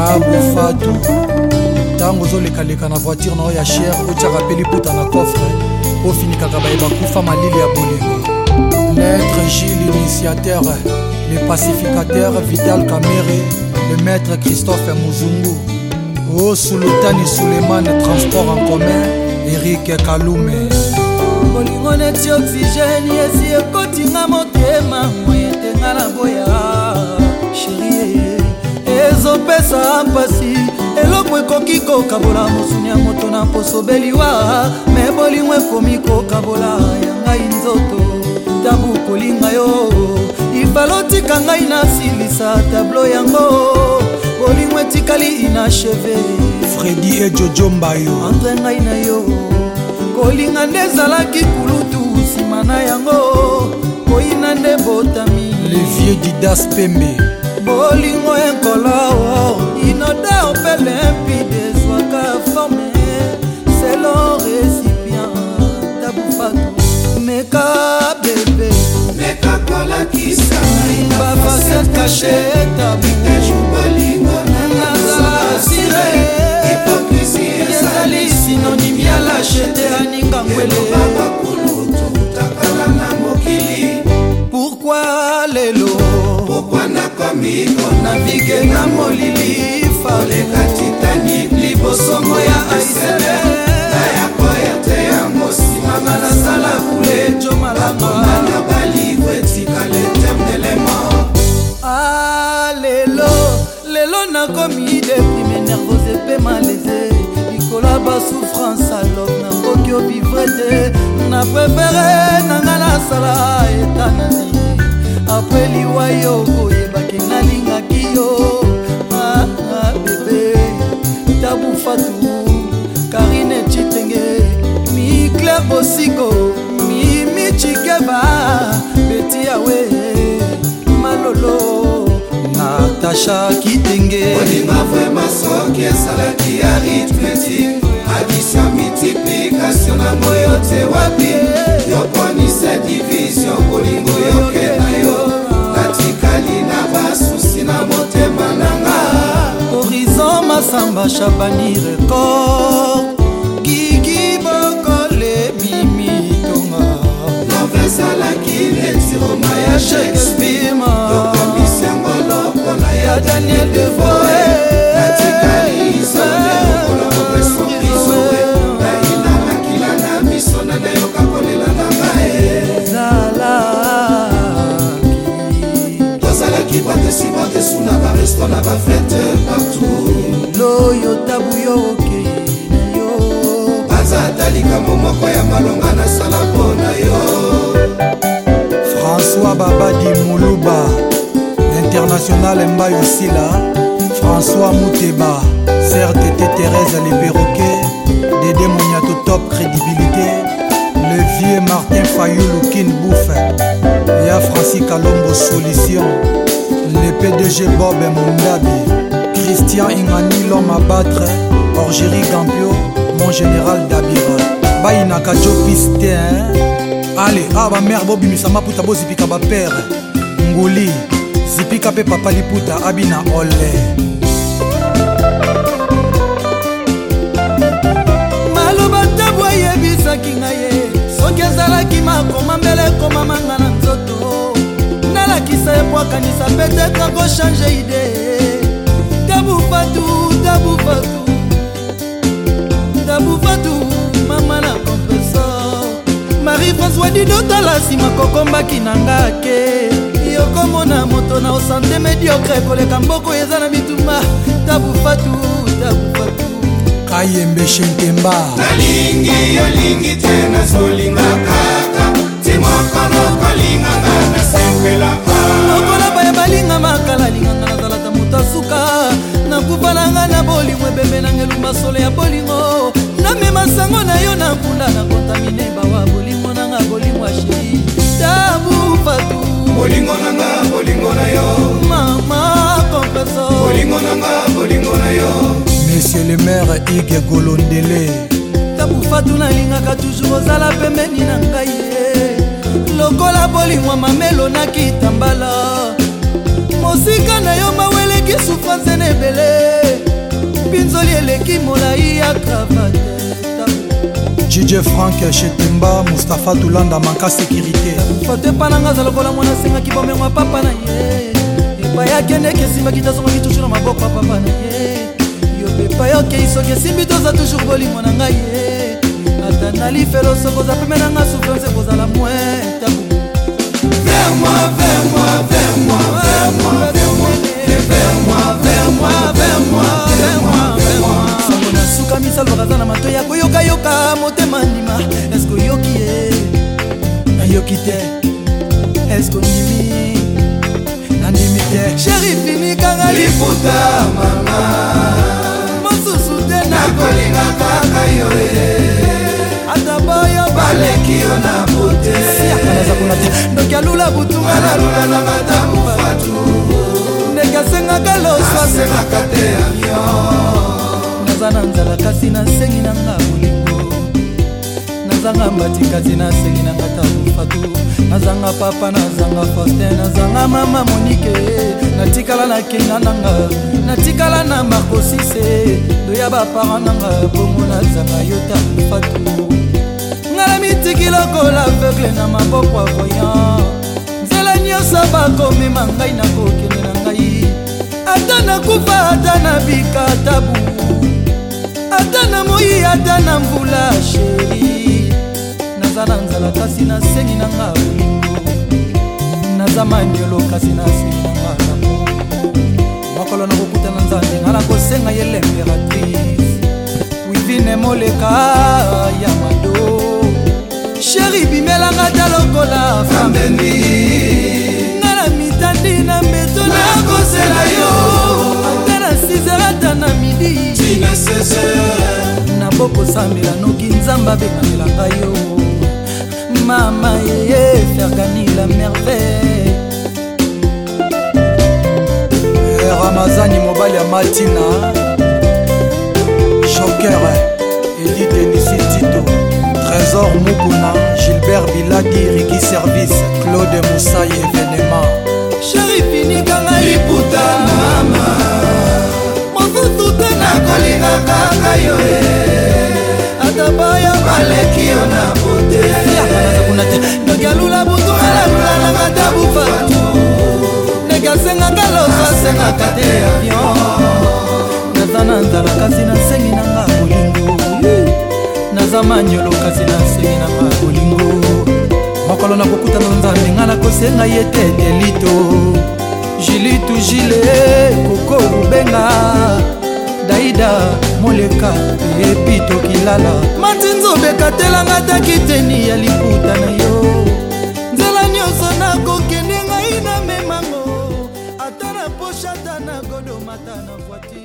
abufatu ntango ozolekaleka na voiture na oyo ya chere otiaka mpe liputa na kofre ofinikaka bayeba kufa malili ya bolingo maître gile initiateur le pacificateur vital camere le maître christophe muzungu o sultani suleiman transport en commun erik kalume bolingo neti oxygène esi ekotinga motema moyetenga na boya sherie kopesa mpasi eloko ekoki kokabola mosuni ya moto na posobeliwa me bolingo ekomi kokabola ya ngai nzoto tabu kolinga yo ifalotika ngai nasilisa tablo yango bolingo etikali inacheve fredi ejojo mbayo entre ngai na yo kolinga nde ezalaki kulutu nsima na yango koyina nde botami le vieux didas pembe bolingo ekolo oh. inoda opele mpide ezwaka forme selo resipien tabufatu meka bebe meka kolakisa bafasete kashet bosongo ya aisebe nayako ete yango simanga nasala kule bakomana balivre etikala eternelemant ah, nakomi deprime nervose mpe malese likolo ya basouffrance alor nakoki obivre te na prefere nanga nasala etanani apre liwa yo koyebaki nalingaki yo abufatu karine citenge mikle bosiko mimi cikeba beti yawe malolo natasha kitenge olima vraimen soki esalaki ya ritmetique addition multiplication na moyo te wapi yoponisa divi sacha bani record gigi bokole mimi tonga love ezalaki letiroma ya shakespeare tokomisi yango lokola ya daniel devoe tozalaki batesi batesuna barestaurant bafete partout oyo tabu yo okei yo aza ata likambo moko ya malonga nasala mpo na yo françois babadi muluba l'international mbai osila françois muteba ser tete thérèse leperoke dede moniato top crédibilité le vieux martin fayulukin bouffe ya francis kalombo solution le pdg bob mundabi Christian Ingani l'homme à battre Orgérie Gampio mon général Dabira bayinaka jo piste ale awa bamere bobimisa maputa bozipika bapere nguli zipika mpe papa liputa abi na ole maloba ntabu ayebisaki ngai ye soki ezalaki makoma mbele ekomamanga na nzoto nalakisa ebwakanisa pete kako change idee dabu fatu dabu fatu dabu fatu mama na kompresor marie françois didotala nsima kokombaki na nga ke yokomona moto na osante mediocre koleka mboko eza na bituma dabu fatu dabu fatu kayembe shentemba nalingi yolingi te nazolinga kaka timoko nokolinganga nas nanga bolingo na yo mama kompeso bolingo nanga bolingo na yo monsieur le maire ige golondele tabufatu nalingaka toujours ozala pembeni na ngai ye lokola bolingwa mamelo nakitambala mosika na yo maweleki sufrance na ebele mpinzoli eleki molai ya kravate dj frank shetemba mustapha tulanda maka sécurité foto epananga aza lokola mwana asengaki bomengo ya papa na ye epai akendeki esimbaki tazongaki toujours na maboko ya papa na ye yo epai okei soki esimbi toza toujours bolimo na ngai ye ata nalifelo soki oza peme na nga souffrance ekozala mwe tabu Vers moi, vers moi, vers moi, vers moi, vers moi. motema ndima eske oyoki ye nayoki te eske ondimi nandimi te sheri finikanga liputa mama mosusu te nakolinga kaka yo ata boyo baleki yo na bote ndoki alula butunga nalula na madamu fatu ndenge asengaka losasengaka te avion naza na nzala kasi nasengi na ngabo nazanga mbatikati nasengi na ngata mufatu nazanga papa nazanga faustin nazanga mama monike natikala na kenda nanga natikala na markosise doya bapara nanga bongo nazanga yota mufatu ngala mitiki lokola aveugle na maboko ya voyan nzela nyonso bakomema ngai nakokende na ngai ata nakufa ata na bikatabu ata na moi ata na mbula sheri naza na nzala kasi nasengi nanga bolingo naza manyolo kasi nasengi nanga lamo mokolo nakokuta na nzambe nga nakosenga ye l'impératrice wivine moleka ya mado sheri bimelanga ta lokola fambeni nga na mitandi na mbeto nakosela yo sizerata na midi tinasese nabokosamela noki nzambe abengamelanga yo mama yeye fergani la merveille eh, ramazani mobali ya matina shoker eli eh, denisi tito trésor mukuna gilbert bilaki riki service claude mosai événement sherifinikanga liputa mama mosusuta nakolinga kaka yo e ata baya maleki yo na bote noki alula butu alalula na matabufa ndeke asengaka loso asengaka te avion naza na nzala kasi nasengi nanga bolingo naza manyolo kasi nasengi nanga bolingo mokolo nakokutana nzambe ngai nakosenga ye te delito jilitu jile koko rubenga daida moleka epitokilala matinzobekatelanga takiteni ya liputa na ye shata na godomata na voiture